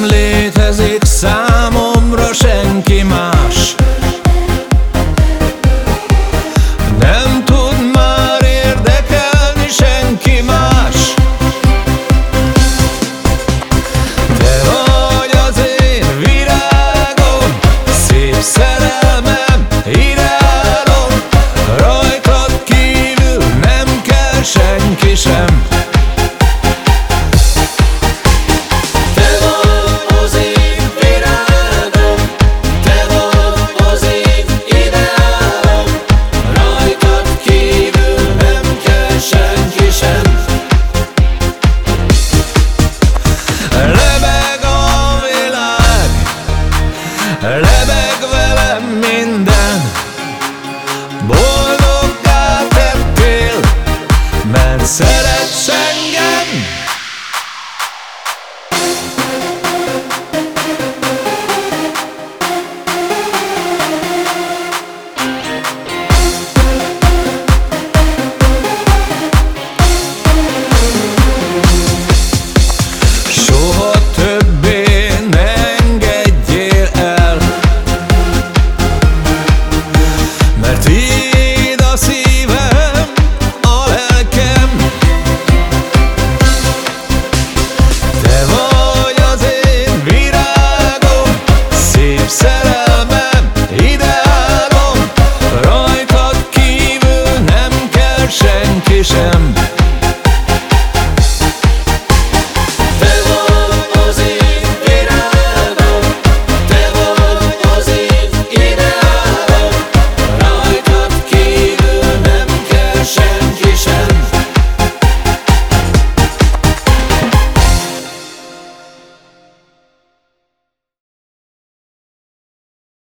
nem létezik számomra senki más. Nem tud már érdekelni senki más. Te vagy az én virágom, szép szerelmem, irálom Rajtad kívül nem kell senki sem. say kiszem